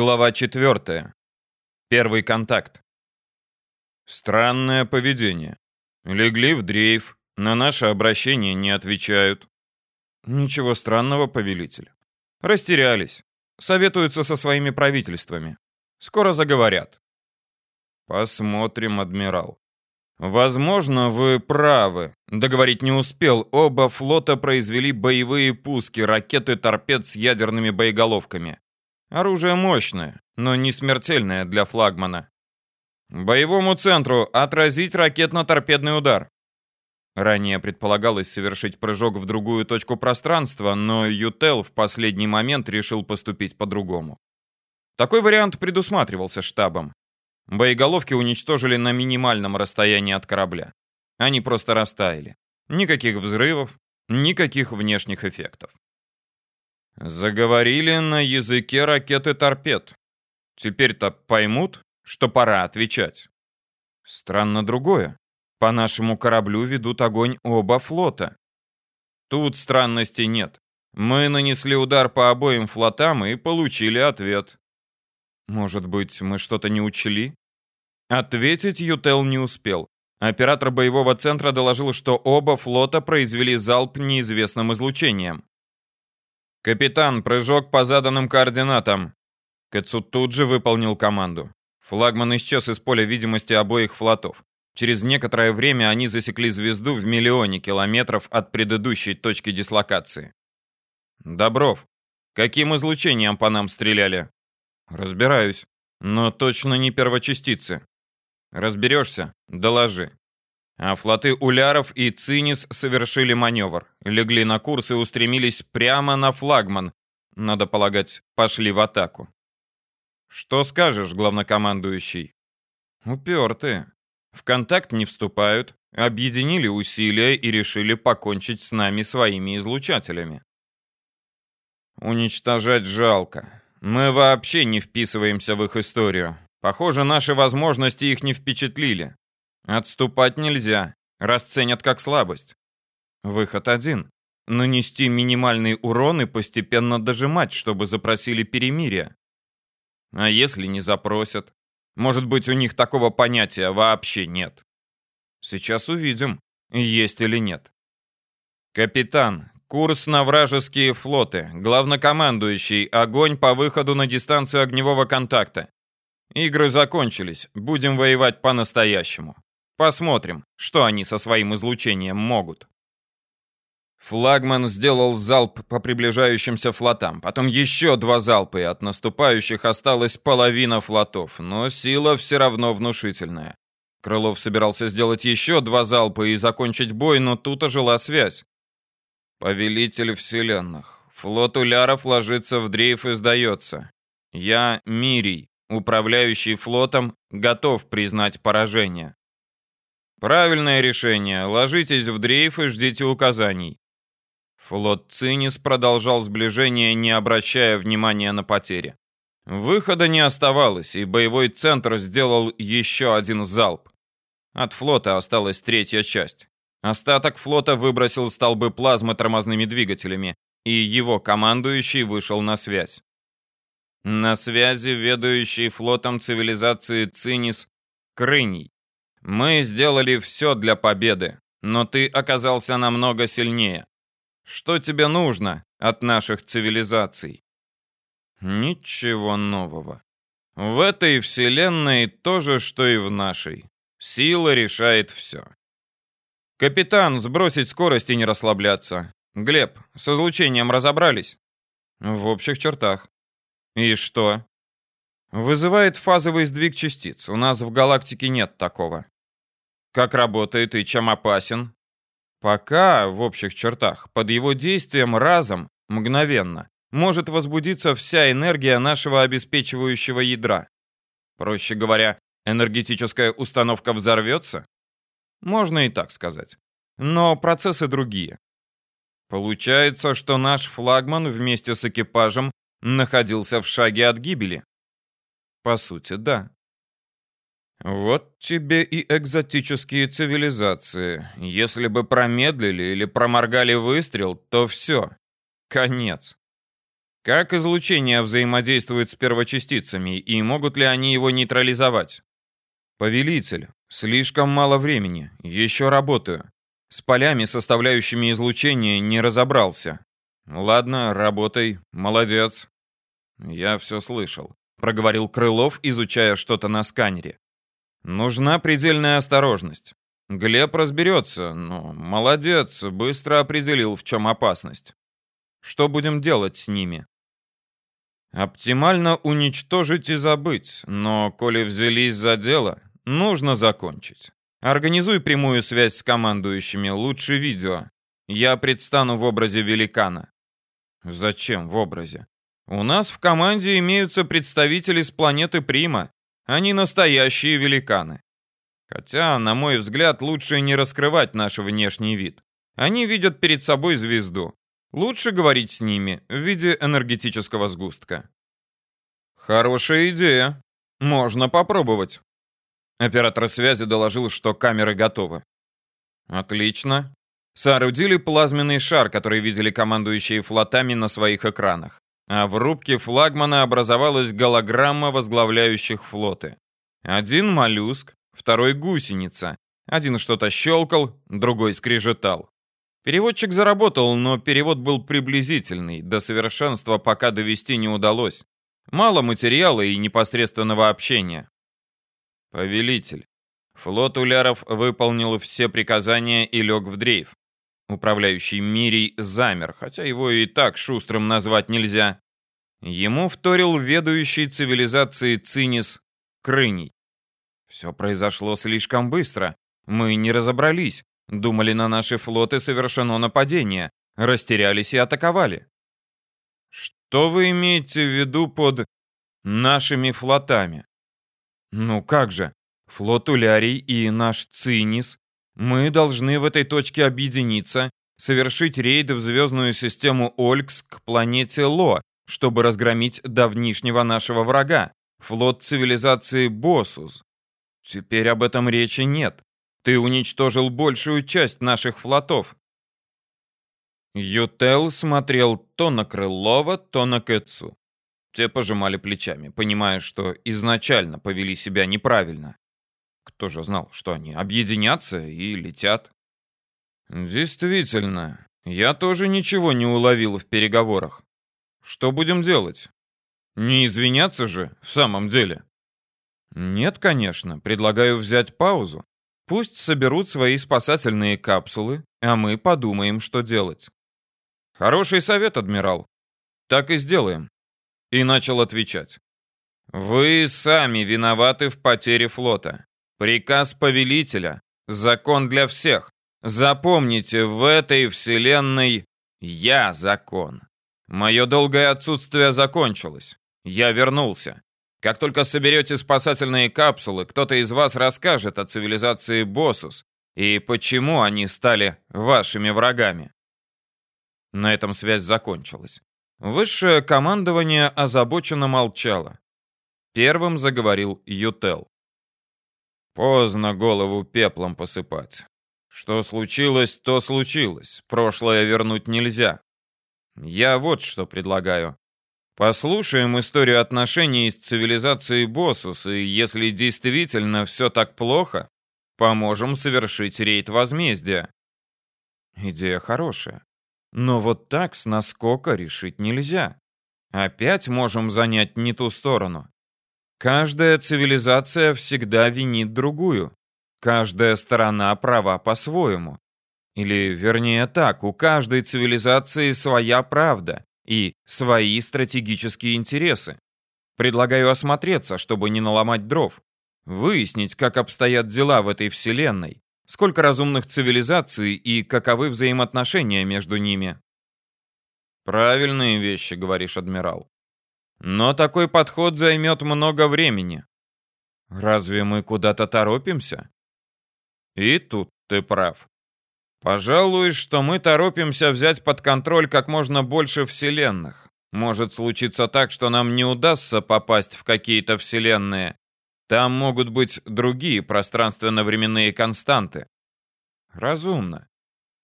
Глава 4. Первый контакт. Странное поведение. Легли в дрейф, на наше обращение не отвечают. Ничего странного, повелитель. Растерялись. Советуются со своими правительствами. Скоро заговорят. Посмотрим, адмирал. Возможно, вы правы. Договорить не успел. Оба флота произвели боевые пуски, ракеты торпед с ядерными боеголовками. Оружие мощное, но не смертельное для флагмана. Боевому центру отразить ракетно-торпедный удар. Ранее предполагалось совершить прыжок в другую точку пространства, но Ютел в последний момент решил поступить по-другому. Такой вариант предусматривался штабом. Боеголовки уничтожили на минимальном расстоянии от корабля. Они просто растаяли. Никаких взрывов, никаких внешних эффектов. Заговорили на языке ракеты торпед. Теперь-то поймут, что пора отвечать. Странно другое. По нашему кораблю ведут огонь оба флота. Тут странностей нет. Мы нанесли удар по обоим флотам и получили ответ. Может быть, мы что-то не учли? Ответить Ютел не успел. Оператор боевого центра доложил, что оба флота произвели залп неизвестным излучением. «Капитан, прыжок по заданным координатам!» Кэтсу тут же выполнил команду. Флагман исчез из поля видимости обоих флотов. Через некоторое время они засекли звезду в миллионе километров от предыдущей точки дислокации. «Добров, каким излучением по нам стреляли?» «Разбираюсь, но точно не первочастицы». «Разберешься? Доложи». А флоты Уляров и Цинис совершили маневр, легли на курс и устремились прямо на флагман. Надо полагать, пошли в атаку. Что скажешь, главнокомандующий? Упертые. В контакт не вступают, объединили усилия и решили покончить с нами своими излучателями. Уничтожать жалко. Мы вообще не вписываемся в их историю. Похоже, наши возможности их не впечатлили. Отступать нельзя, расценят как слабость. Выход один — нанести минимальный урон и постепенно дожимать, чтобы запросили перемирие. А если не запросят? Может быть, у них такого понятия вообще нет. Сейчас увидим, есть или нет. Капитан, курс на вражеские флоты. Главнокомандующий, огонь по выходу на дистанцию огневого контакта. Игры закончились, будем воевать по-настоящему. Посмотрим, что они со своим излучением могут. Флагман сделал залп по приближающимся флотам, потом еще два залпа, и от наступающих осталась половина флотов, но сила все равно внушительная. Крылов собирался сделать еще два залпа и закончить бой, но тут ожила связь. Повелитель вселенных. Флот Уляров ложится в дрейф и сдается. Я, Мирий, управляющий флотом, готов признать поражение. Правильное решение. Ложитесь в дрейф и ждите указаний. Флот Цинис продолжал сближение, не обращая внимания на потери. Выхода не оставалось, и боевой центр сделал еще один залп. От флота осталась третья часть. Остаток флота выбросил столбы плазмы тормозными двигателями, и его командующий вышел на связь. На связи ведущий флотом цивилизации Цинис Крыний. Мы сделали все для победы, но ты оказался намного сильнее. Что тебе нужно от наших цивилизаций? Ничего нового. В этой вселенной то же, что и в нашей. Сила решает все. Капитан, сбросить скорость и не расслабляться. Глеб, с излучением разобрались? В общих чертах. И что? Вызывает фазовый сдвиг частиц. У нас в галактике нет такого. Как работает и чем опасен? Пока, в общих чертах, под его действием разом, мгновенно, может возбудиться вся энергия нашего обеспечивающего ядра. Проще говоря, энергетическая установка взорвется? Можно и так сказать. Но процессы другие. Получается, что наш флагман вместе с экипажем находился в шаге от гибели. По сути, да. Вот тебе и экзотические цивилизации. Если бы промедлили или проморгали выстрел, то все. Конец. Как излучение взаимодействует с первочастицами и могут ли они его нейтрализовать? Повелитель, слишком мало времени, еще работаю. С полями, составляющими излучение, не разобрался. Ладно, работай, молодец. Я все слышал, проговорил Крылов, изучая что-то на сканере. Нужна предельная осторожность. Глеб разберется, но молодец, быстро определил, в чем опасность. Что будем делать с ними? Оптимально уничтожить и забыть, но коли взялись за дело, нужно закончить. Организуй прямую связь с командующими, лучше видео. Я предстану в образе великана. Зачем в образе? У нас в команде имеются представители с планеты Прима. Они настоящие великаны. Хотя, на мой взгляд, лучше не раскрывать наш внешний вид. Они видят перед собой звезду. Лучше говорить с ними в виде энергетического сгустка. Хорошая идея. Можно попробовать. Оператор связи доложил, что камеры готовы. Отлично. Соорудили плазменный шар, который видели командующие флотами на своих экранах. А в рубке флагмана образовалась голограмма возглавляющих флоты. Один моллюск, второй гусеница. Один что-то щелкал, другой скрежетал. Переводчик заработал, но перевод был приблизительный, до совершенства пока довести не удалось. Мало материала и непосредственного общения. Повелитель. Флот Уляров выполнил все приказания и лег в дрейф. Управляющий Мирий замер, хотя его и так шустрым назвать нельзя. Ему вторил ведущий цивилизации Цинис Крыней. Все произошло слишком быстро. Мы не разобрались. Думали, на наши флоты совершено нападение. Растерялись и атаковали. Что вы имеете в виду под нашими флотами? Ну как же? Флот Улярий и наш Цинис. Мы должны в этой точке объединиться, совершить рейд в звездную систему Олькс к планете Ло, чтобы разгромить давнишнего нашего врага, флот цивилизации Босус. Теперь об этом речи нет. Ты уничтожил большую часть наших флотов. Ютел смотрел то на Крылова, то на Кэтсу. Те пожимали плечами, понимая, что изначально повели себя неправильно. Кто же знал, что они объединятся и летят? Действительно, я тоже ничего не уловил в переговорах. Что будем делать? Не извиняться же, в самом деле. Нет, конечно, предлагаю взять паузу. Пусть соберут свои спасательные капсулы, а мы подумаем, что делать. Хороший совет, адмирал. Так и сделаем. И начал отвечать. Вы сами виноваты в потере флота. Приказ повелителя. Закон для всех. Запомните, в этой вселенной я закон. Мое долгое отсутствие закончилось. Я вернулся. Как только соберете спасательные капсулы, кто-то из вас расскажет о цивилизации Босус и почему они стали вашими врагами. На этом связь закончилась. Высшее командование озабоченно молчало. Первым заговорил Ютел. Поздно голову пеплом посыпать. Что случилось, то случилось. Прошлое вернуть нельзя. Я вот что предлагаю. Послушаем историю отношений с цивилизацией Босус, и если действительно все так плохо, поможем совершить рейд возмездия. Идея хорошая. Но вот так с наскока решить нельзя. Опять можем занять не ту сторону. Каждая цивилизация всегда винит другую. Каждая сторона права по-своему. Или, вернее так, у каждой цивилизации своя правда и свои стратегические интересы. Предлагаю осмотреться, чтобы не наломать дров. Выяснить, как обстоят дела в этой вселенной, сколько разумных цивилизаций и каковы взаимоотношения между ними. Правильные вещи, говоришь, адмирал. Но такой подход займет много времени. Разве мы куда-то торопимся? И тут ты прав. Пожалуй, что мы торопимся взять под контроль как можно больше вселенных. Может случиться так, что нам не удастся попасть в какие-то вселенные. Там могут быть другие пространственно-временные константы. Разумно.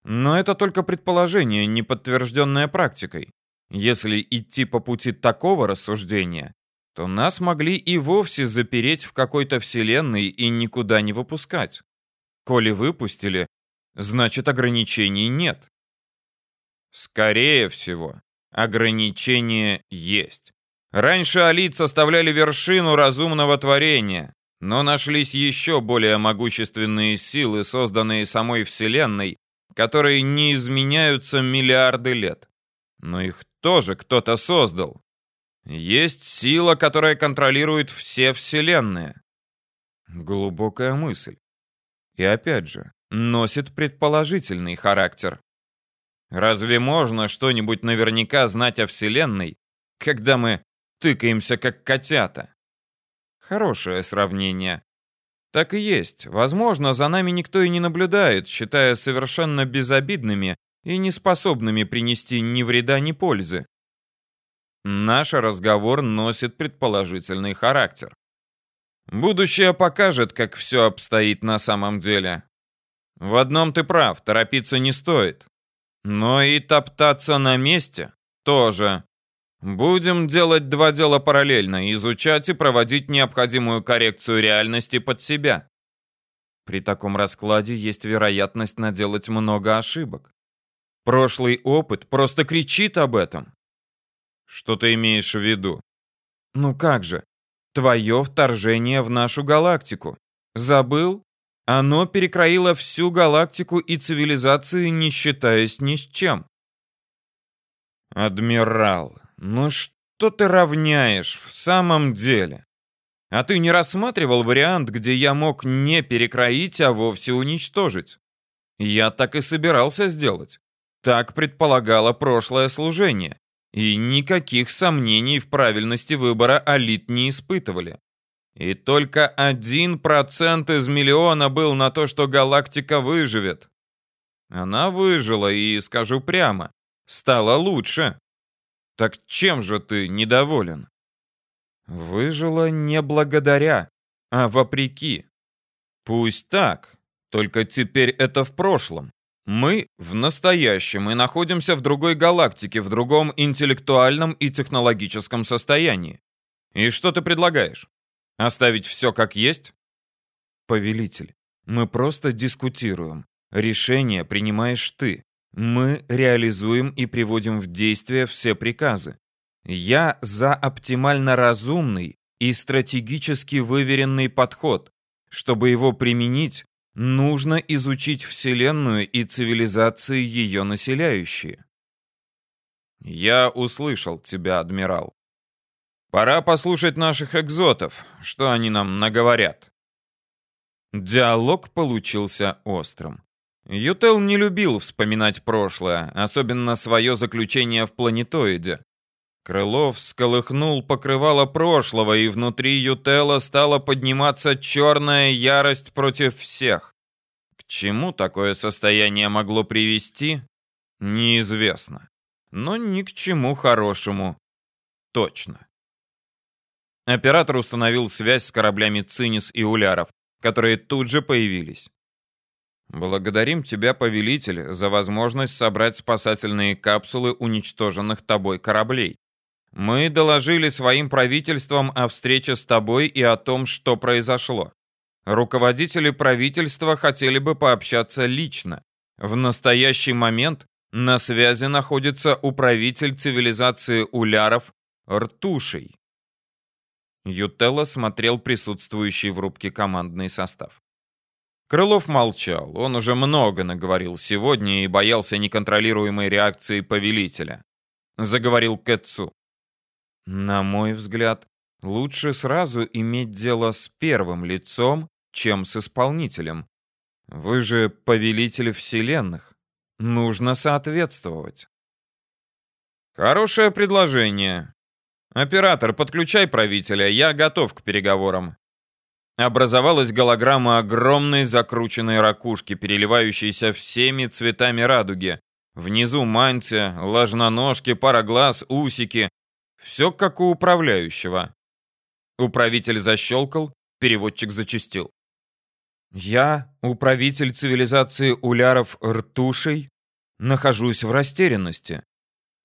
Но это только предположение, не подтвержденное практикой. Если идти по пути такого рассуждения, то нас могли и вовсе запереть в какой-то вселенной и никуда не выпускать. Коли выпустили, значит ограничений нет. Скорее всего, ограничения есть. Раньше Алит составляли вершину разумного творения, но нашлись еще более могущественные силы, созданные самой Вселенной, которые не изменяются миллиарды лет. Но их тоже кто-то создал. Есть сила, которая контролирует все Вселенные. Глубокая мысль. И опять же, носит предположительный характер. Разве можно что-нибудь наверняка знать о Вселенной, когда мы тыкаемся как котята. Хорошее сравнение. Так и есть. Возможно, за нами никто и не наблюдает, считая совершенно безобидными и неспособными принести ни вреда, ни пользы. Наш разговор носит предположительный характер. Будущее покажет, как все обстоит на самом деле. В одном ты прав, торопиться не стоит. Но и топтаться на месте тоже. Будем делать два дела параллельно, изучать и проводить необходимую коррекцию реальности под себя. При таком раскладе есть вероятность наделать много ошибок. Прошлый опыт просто кричит об этом. Что ты имеешь в виду? Ну как же, твое вторжение в нашу галактику. Забыл? Оно перекроило всю галактику и цивилизации, не считаясь ни с чем. Адмирал, ну что ты равняешь в самом деле? А ты не рассматривал вариант, где я мог не перекроить, а вовсе уничтожить? Я так и собирался сделать. Так предполагало прошлое служение. И никаких сомнений в правильности выбора Алит не испытывали. И только один процент из миллиона был на то, что галактика выживет. Она выжила и, скажу прямо, стала лучше. Так чем же ты недоволен? Выжила не благодаря, а вопреки. Пусть так, только теперь это в прошлом. Мы в настоящем и находимся в другой галактике, в другом интеллектуальном и технологическом состоянии. И что ты предлагаешь? Оставить все как есть? Повелитель, мы просто дискутируем. Решение принимаешь ты. Мы реализуем и приводим в действие все приказы. Я за оптимально разумный и стратегически выверенный подход. Чтобы его применить, нужно изучить Вселенную и цивилизации ее населяющие. Я услышал тебя, адмирал. Пора послушать наших экзотов, что они нам наговорят. Диалог получился острым. Ютел не любил вспоминать прошлое, особенно свое заключение в планетоиде. Крылов сколыхнул покрывало прошлого, и внутри Ютела стала подниматься черная ярость против всех. К чему такое состояние могло привести, неизвестно. Но ни к чему хорошему. Точно. Оператор установил связь с кораблями Цинис и Уляров, которые тут же появились. Благодарим тебя, повелитель, за возможность собрать спасательные капсулы уничтоженных тобой кораблей. Мы доложили своим правительствам о встрече с тобой и о том, что произошло. Руководители правительства хотели бы пообщаться лично. В настоящий момент на связи находится управитель цивилизации уляров Ртушей. Ютелла смотрел присутствующий в рубке командный состав. Крылов молчал. Он уже много наговорил сегодня и боялся неконтролируемой реакции повелителя. Заговорил Кэтсу. На мой взгляд, лучше сразу иметь дело с первым лицом, чем с исполнителем. Вы же повелитель вселенных. Нужно соответствовать. Хорошее предложение. Оператор, подключай правителя, я готов к переговорам. Образовалась голограмма огромной закрученной ракушки, переливающейся всеми цветами радуги. Внизу мантия, ложноножки, пара глаз, усики. Все как у управляющего. Управитель защелкал, переводчик зачастил. Я, управитель цивилизации уляров Ртушей, нахожусь в растерянности.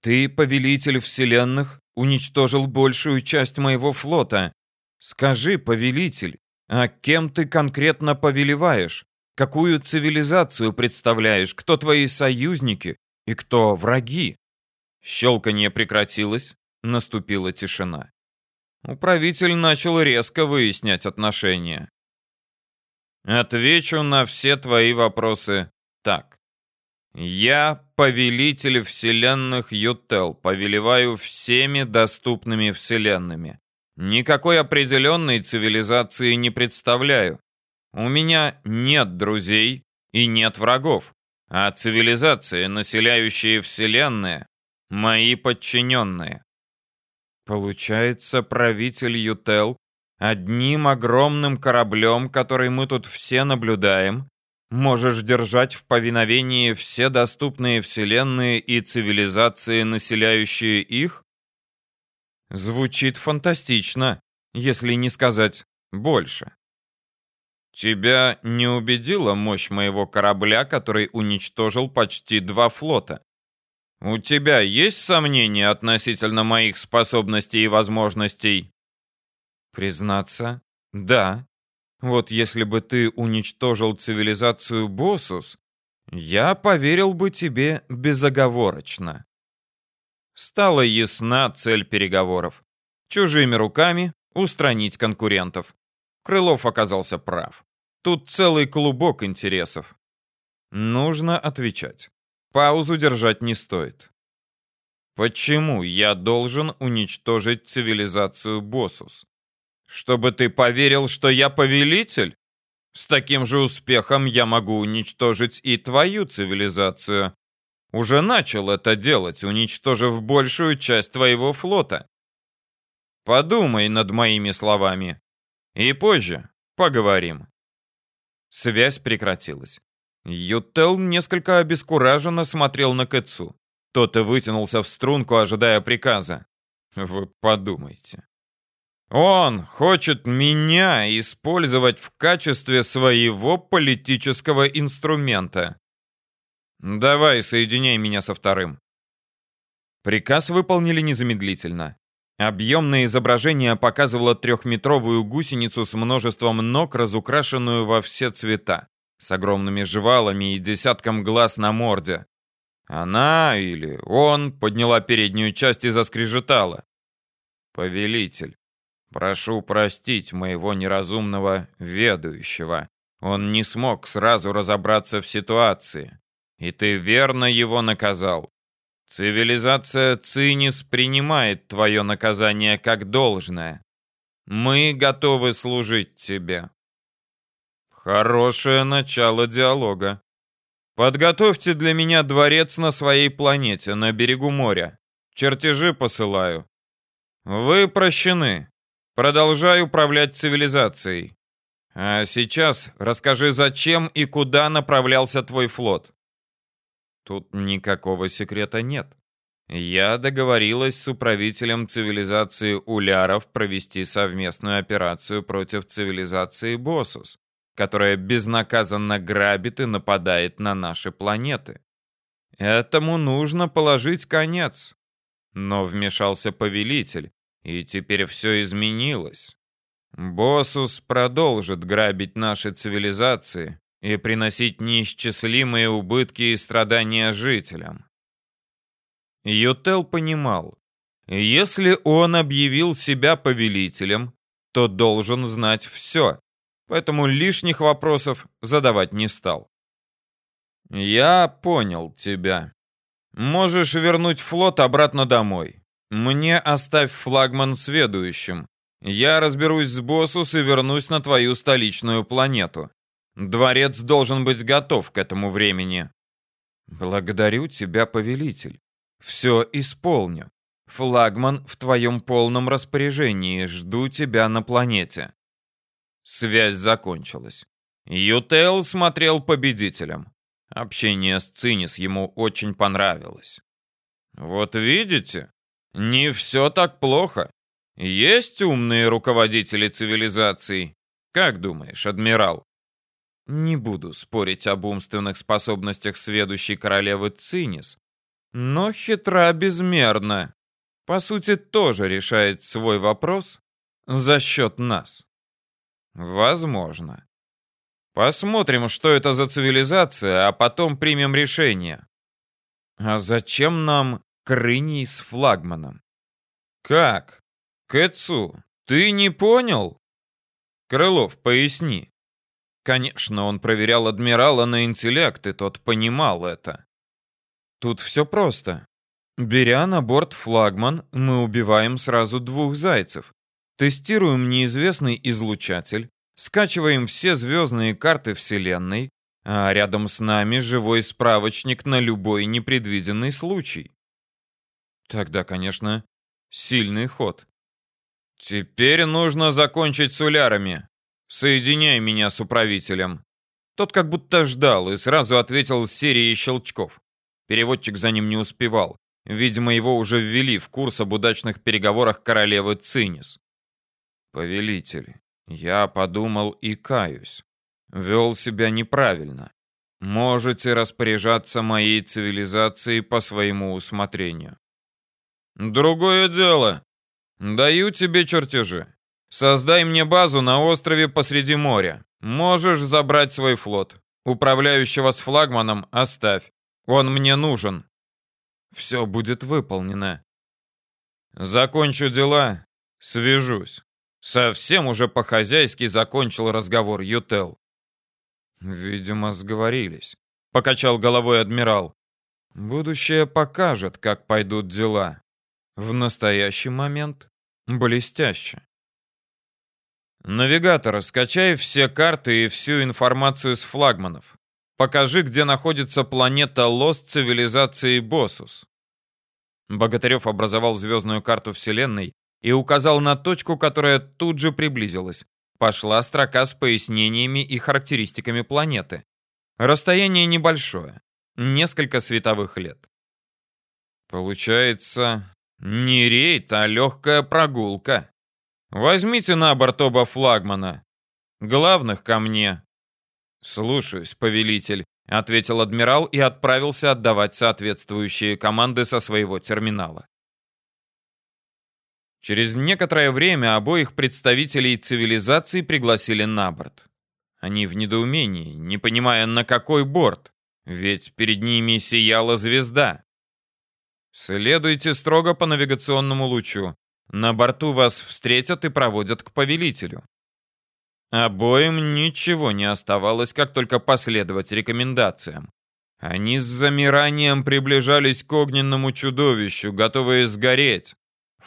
Ты, повелитель вселенных, уничтожил большую часть моего флота. Скажи, повелитель, а кем ты конкретно повелеваешь? Какую цивилизацию представляешь? Кто твои союзники и кто враги?» Щелканье прекратилось, наступила тишина. Управитель начал резко выяснять отношения. Отвечу на все твои вопросы так. Я повелитель вселенных Ютел, повелеваю всеми доступными вселенными. Никакой определенной цивилизации не представляю. У меня нет друзей и нет врагов, а цивилизации, населяющие вселенные, мои подчиненные. Получается, правитель Ютел одним огромным кораблем, который мы тут все наблюдаем, можешь держать в повиновении все доступные вселенные и цивилизации, населяющие их? Звучит фантастично, если не сказать больше. Тебя не убедила мощь моего корабля, который уничтожил почти два флота? У тебя есть сомнения относительно моих способностей и возможностей? Признаться, да. Вот если бы ты уничтожил цивилизацию Босус, я поверил бы тебе безоговорочно. Стала ясна цель переговоров. Чужими руками устранить конкурентов. Крылов оказался прав. Тут целый клубок интересов. Нужно отвечать. Паузу держать не стоит. Почему я должен уничтожить цивилизацию Босус? Чтобы ты поверил, что я повелитель? С таким же успехом я могу уничтожить и твою цивилизацию. Уже начал это делать, уничтожив большую часть твоего флота. Подумай над моими словами. И позже поговорим. Связь прекратилась. Ютел несколько обескураженно смотрел на Кэтсу. Тот и вытянулся в струнку, ожидая приказа. Вы подумайте. Он хочет меня использовать в качестве своего политического инструмента. Давай, соединяй меня со вторым. Приказ выполнили незамедлительно. Объемное изображение показывало трехметровую гусеницу с множеством ног, разукрашенную во все цвета с огромными жвалами и десятком глаз на морде. Она или он подняла переднюю часть и заскрежетала. «Повелитель, прошу простить моего неразумного ведущего. Он не смог сразу разобраться в ситуации, и ты верно его наказал. Цивилизация Цинис принимает твое наказание как должное. Мы готовы служить тебе. Хорошее начало диалога. Подготовьте для меня дворец на своей планете, на берегу моря. Чертежи посылаю. Вы прощены. Продолжай управлять цивилизацией. А сейчас расскажи, зачем и куда направлялся твой флот. Тут никакого секрета нет. Я договорилась с управителем цивилизации Уляров провести совместную операцию против цивилизации Босус которая безнаказанно грабит и нападает на наши планеты. Этому нужно положить конец. Но вмешался повелитель, и теперь все изменилось. Босус продолжит грабить наши цивилизации и приносить неисчислимые убытки и страдания жителям. Ютел понимал, если он объявил себя повелителем, то должен знать все поэтому лишних вопросов задавать не стал. «Я понял тебя. Можешь вернуть флот обратно домой. Мне оставь флагман сведущим. Я разберусь с Боссус и вернусь на твою столичную планету. Дворец должен быть готов к этому времени». «Благодарю тебя, повелитель. Все исполню. Флагман в твоем полном распоряжении. Жду тебя на планете». Связь закончилась. Ютел смотрел победителем. Общение с Цинис ему очень понравилось. Вот видите, не все так плохо. Есть умные руководители цивилизаций. Как думаешь, адмирал? Не буду спорить об умственных способностях сведущей королевы Цинис, но хитра безмерно. По сути, тоже решает свой вопрос за счет нас. Возможно. Посмотрим, что это за цивилизация, а потом примем решение. А зачем нам крыний с флагманом? Как? Кэцу, ты не понял? Крылов, поясни. Конечно, он проверял адмирала на интеллект, и тот понимал это. Тут все просто. Беря на борт флагман, мы убиваем сразу двух зайцев. Тестируем неизвестный излучатель, скачиваем все звездные карты Вселенной, а рядом с нами живой справочник на любой непредвиденный случай. Тогда, конечно, сильный ход. Теперь нужно закончить с улярами. Соединяй меня с управителем. Тот как будто ждал и сразу ответил с серией щелчков. Переводчик за ним не успевал. Видимо, его уже ввели в курс об удачных переговорах королевы Цинис. Повелитель, я подумал и каюсь. Вел себя неправильно. Можете распоряжаться моей цивилизацией по своему усмотрению. Другое дело. Даю тебе чертежи. Создай мне базу на острове посреди моря. Можешь забрать свой флот. Управляющего с флагманом оставь. Он мне нужен. Все будет выполнено. Закончу дела, свяжусь. Совсем уже по-хозяйски закончил разговор Ютел. Видимо, сговорились. Покачал головой адмирал. Будущее покажет, как пойдут дела. В настоящий момент блестяще. Навигатор, скачай все карты и всю информацию с флагманов. Покажи, где находится планета Лос цивилизации Босус. Богатырев образовал звездную карту Вселенной и указал на точку, которая тут же приблизилась. Пошла строка с пояснениями и характеристиками планеты. Расстояние небольшое, несколько световых лет. Получается, не рейд, а легкая прогулка. Возьмите на борт оба флагмана. Главных ко мне. Слушаюсь, повелитель, ответил адмирал и отправился отдавать соответствующие команды со своего терминала. Через некоторое время обоих представителей цивилизации пригласили на борт. Они в недоумении, не понимая, на какой борт, ведь перед ними сияла звезда. Следуйте строго по навигационному лучу. На борту вас встретят и проводят к повелителю. Обоим ничего не оставалось, как только последовать рекомендациям. Они с замиранием приближались к огненному чудовищу, готовые сгореть.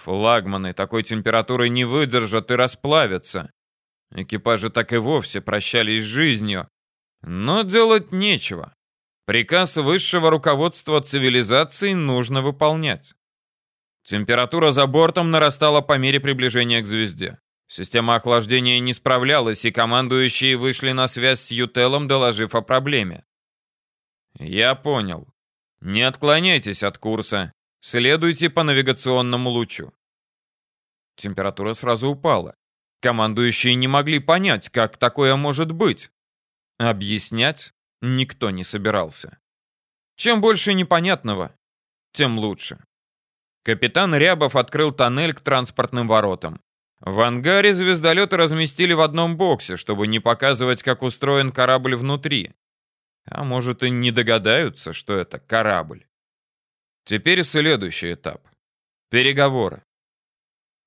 Флагманы такой температуры не выдержат и расплавятся. Экипажи так и вовсе прощались с жизнью. Но делать нечего. Приказ высшего руководства цивилизации нужно выполнять. Температура за бортом нарастала по мере приближения к звезде. Система охлаждения не справлялась, и командующие вышли на связь с Ютелом, доложив о проблеме. «Я понял. Не отклоняйтесь от курса. Следуйте по навигационному лучу». Температура сразу упала. Командующие не могли понять, как такое может быть. Объяснять никто не собирался. Чем больше непонятного, тем лучше. Капитан Рябов открыл тоннель к транспортным воротам. В ангаре звездолеты разместили в одном боксе, чтобы не показывать, как устроен корабль внутри. А может и не догадаются, что это корабль. Теперь следующий этап. Переговоры.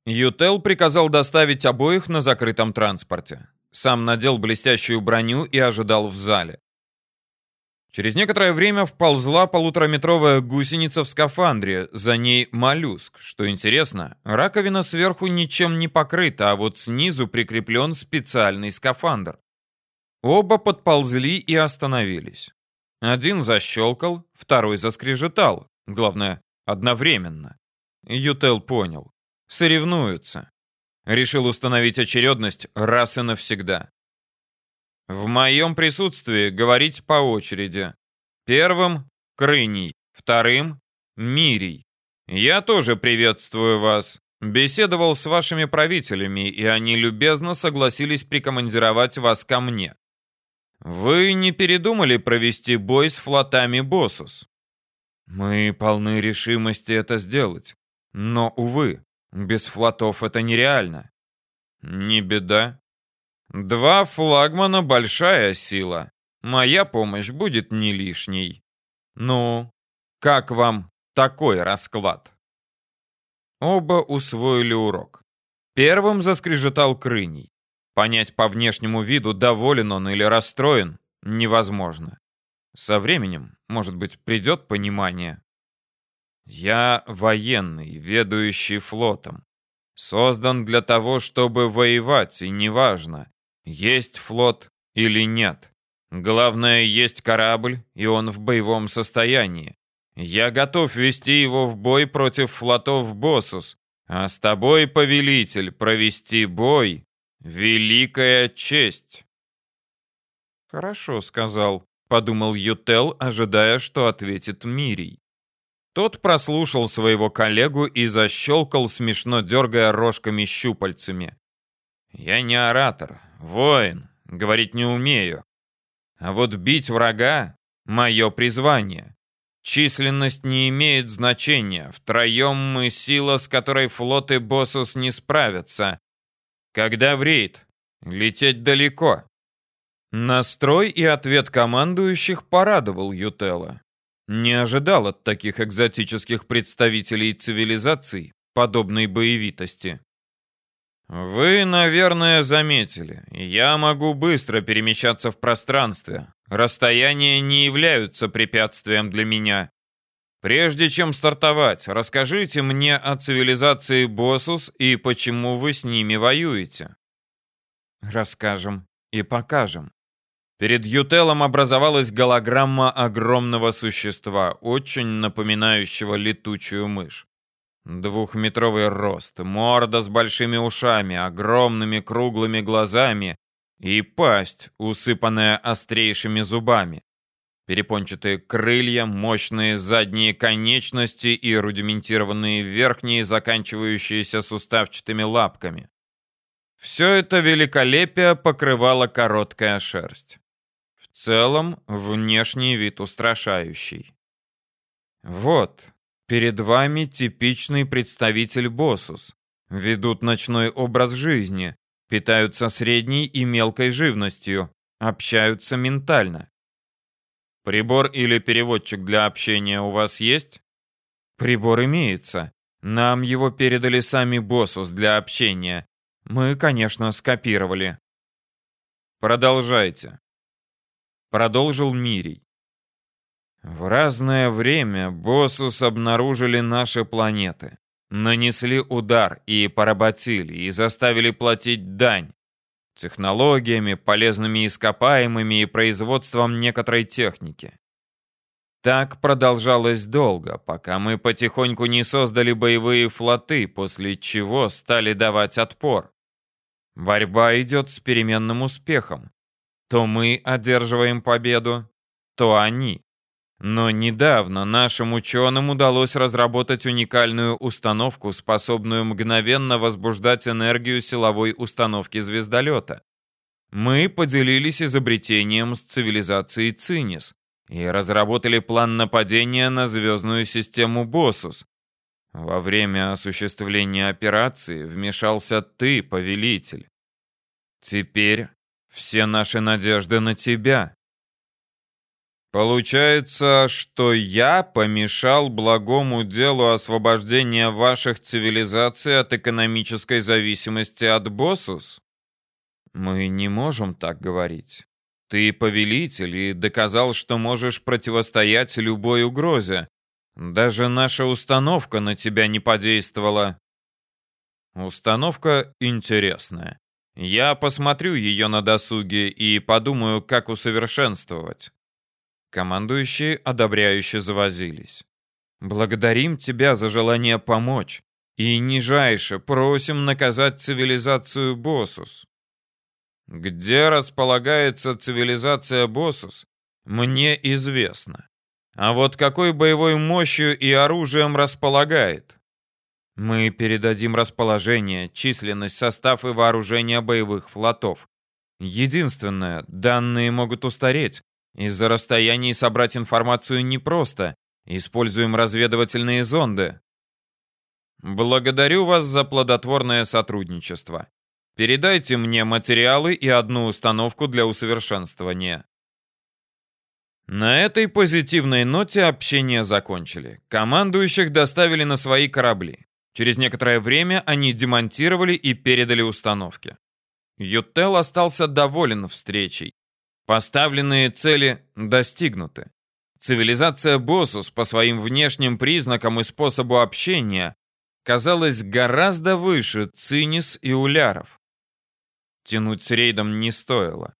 Ютел приказал доставить обоих на закрытом транспорте. Сам надел блестящую броню и ожидал в зале. Через некоторое время вползла полутораметровая гусеница в скафандре, за ней моллюск. Что интересно, раковина сверху ничем не покрыта, а вот снизу прикреплен специальный скафандр. Оба подползли и остановились. Один защелкал, второй заскрежетал. Главное, одновременно. Ютел понял. Соревнуются. Решил установить очередность раз и навсегда. В моем присутствии говорить по очереди. Первым — Крыний, вторым — Мирий. Я тоже приветствую вас. Беседовал с вашими правителями, и они любезно согласились прикомандировать вас ко мне. Вы не передумали провести бой с флотами Боссус? Мы полны решимости это сделать. Но, увы, без флотов это нереально. Не беда. Два флагмана — большая сила. Моя помощь будет не лишней. Ну, как вам такой расклад? Оба усвоили урок. Первым заскрежетал Крыней. Понять по внешнему виду, доволен он или расстроен, невозможно. Со временем, может быть, придет понимание. Я военный, ведущий флотом. Создан для того, чтобы воевать, и неважно, есть флот или нет. Главное, есть корабль, и он в боевом состоянии. Я готов вести его в бой против флотов Боссус, а с тобой, повелитель, провести бой — великая честь. Хорошо, сказал, подумал Ютел, ожидая, что ответит Мирий. Тот прослушал своего коллегу и защелкал, смешно дергая рожками-щупальцами. «Я не оратор, воин, говорить не умею. А вот бить врага — мое призвание. Численность не имеет значения. Втроем мы сила, с которой флоты Боссус не справятся. Когда в рейд? Лететь далеко». Настрой и ответ командующих порадовал Ютела. Не ожидал от таких экзотических представителей цивилизаций подобной боевитости. Вы, наверное, заметили, я могу быстро перемещаться в пространстве. Расстояния не являются препятствием для меня. Прежде чем стартовать, расскажите мне о цивилизации Боссус и почему вы с ними воюете. Расскажем и покажем. Перед Ютелом образовалась голограмма огромного существа, очень напоминающего летучую мышь. Двухметровый рост, морда с большими ушами, огромными круглыми глазами и пасть, усыпанная острейшими зубами. Перепончатые крылья, мощные задние конечности и рудиментированные верхние, заканчивающиеся суставчатыми лапками. Все это великолепие покрывала короткая шерсть целом, внешний вид устрашающий. Вот, перед вами типичный представитель Боссус. Ведут ночной образ жизни, питаются средней и мелкой живностью, общаются ментально. Прибор или переводчик для общения у вас есть? Прибор имеется. Нам его передали сами Боссус для общения. Мы, конечно, скопировали. Продолжайте продолжил Мирий. В разное время Боссус обнаружили наши планеты, нанесли удар и поработили, и заставили платить дань технологиями, полезными ископаемыми и производством некоторой техники. Так продолжалось долго, пока мы потихоньку не создали боевые флоты, после чего стали давать отпор. Борьба идет с переменным успехом. То мы одерживаем победу, то они. Но недавно нашим ученым удалось разработать уникальную установку, способную мгновенно возбуждать энергию силовой установки звездолета. Мы поделились изобретением с цивилизацией Цинис и разработали план нападения на звездную систему Боссус. Во время осуществления операции вмешался ты, повелитель. Теперь все наши надежды на тебя. Получается, что я помешал благому делу освобождения ваших цивилизаций от экономической зависимости от Боссус? Мы не можем так говорить. Ты повелитель и доказал, что можешь противостоять любой угрозе. Даже наша установка на тебя не подействовала. Установка интересная. Я посмотрю ее на досуге и подумаю, как усовершенствовать. Командующие одобряюще завозились. Благодарим тебя за желание помочь и нижайше просим наказать цивилизацию Боссус. Где располагается цивилизация Боссус, мне известно. А вот какой боевой мощью и оружием располагает? Мы передадим расположение, численность, состав и вооружение боевых флотов. Единственное, данные могут устареть. Из-за расстояний собрать информацию непросто, Используем разведывательные зонды. Благодарю вас за плодотворное сотрудничество. Передайте мне материалы и одну установку для усовершенствования. На этой позитивной ноте общение закончили. Командующих доставили на свои корабли. Через некоторое время они демонтировали и передали установки. Ютел остался доволен встречей. Поставленные цели достигнуты. Цивилизация Боссус по своим внешним признакам и способу общения казалась гораздо выше Цинис и Уляров. Тянуть с рейдом не стоило.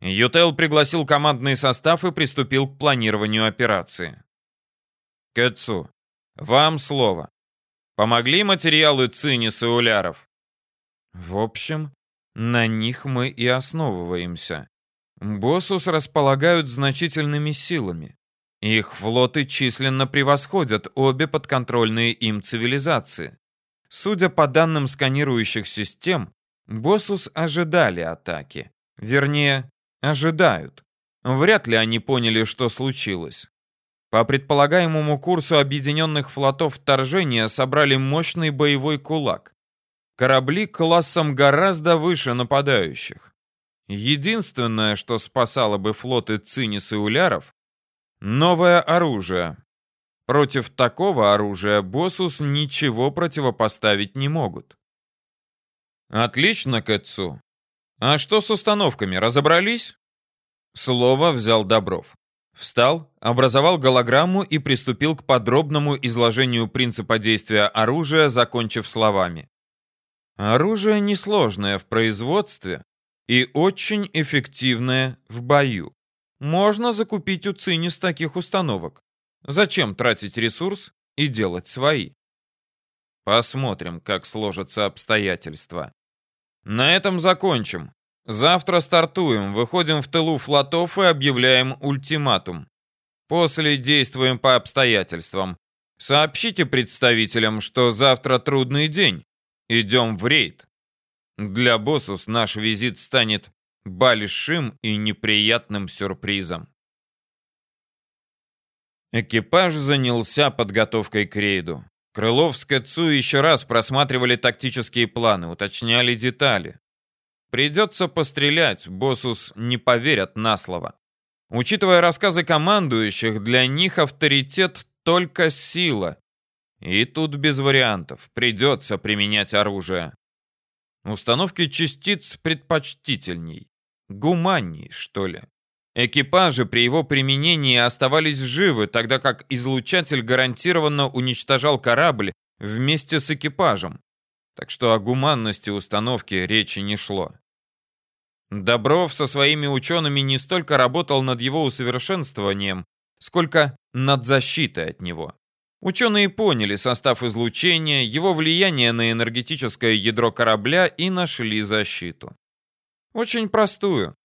Ютел пригласил командный состав и приступил к планированию операции. Кэтсу, вам слово. Помогли материалы Цинис и Уляров? В общем, на них мы и основываемся. Боссус располагают значительными силами. Их флоты численно превосходят обе подконтрольные им цивилизации. Судя по данным сканирующих систем, Боссус ожидали атаки. Вернее, ожидают. Вряд ли они поняли, что случилось. По предполагаемому курсу объединенных флотов вторжения собрали мощный боевой кулак. Корабли классом гораздо выше нападающих. Единственное, что спасало бы флоты Цинис и Уляров, Новое оружие. Против такого оружия Боссус ничего противопоставить не могут. Отлично, Кэтсу. А что с установками, разобрались? Слово взял Добров. Встал, образовал голограмму и приступил к подробному изложению принципа действия оружия, закончив словами. Оружие несложное в производстве и очень эффективное в бою. Можно закупить у Цинис таких установок. Зачем тратить ресурс и делать свои? Посмотрим, как сложатся обстоятельства. На этом закончим. Завтра стартуем, выходим в тылу флотов и объявляем ультиматум. После действуем по обстоятельствам. Сообщите представителям, что завтра трудный день. Идем в рейд. Для боссус наш визит станет большим и неприятным сюрпризом. Экипаж занялся подготовкой к рейду. Крылов с Кэтсу еще раз просматривали тактические планы, уточняли детали. Придется пострелять, боссус не поверят на слово. Учитывая рассказы командующих, для них авторитет только сила. И тут без вариантов, придется применять оружие. Установки частиц предпочтительней. Гуманней, что ли. Экипажи при его применении оставались живы, тогда как излучатель гарантированно уничтожал корабль вместе с экипажем. Так что о гуманности установки речи не шло. Добров со своими учеными не столько работал над его усовершенствованием, сколько над защитой от него. Ученые поняли состав излучения, его влияние на энергетическое ядро корабля и нашли защиту. Очень простую.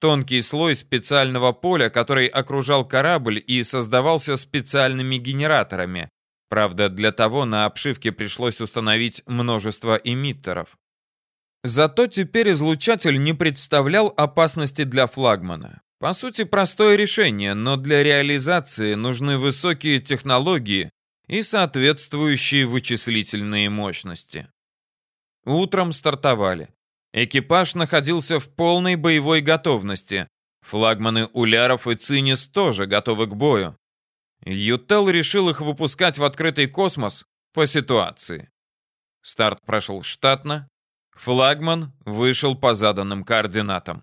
Тонкий слой специального поля, который окружал корабль и создавался специальными генераторами. Правда, для того на обшивке пришлось установить множество эмиттеров. Зато теперь излучатель не представлял опасности для флагмана. По сути, простое решение, но для реализации нужны высокие технологии и соответствующие вычислительные мощности. Утром стартовали. Экипаж находился в полной боевой готовности. Флагманы Уляров и Цинис тоже готовы к бою. Ютел решил их выпускать в открытый космос по ситуации. Старт прошел штатно. Флагман вышел по заданным координатам.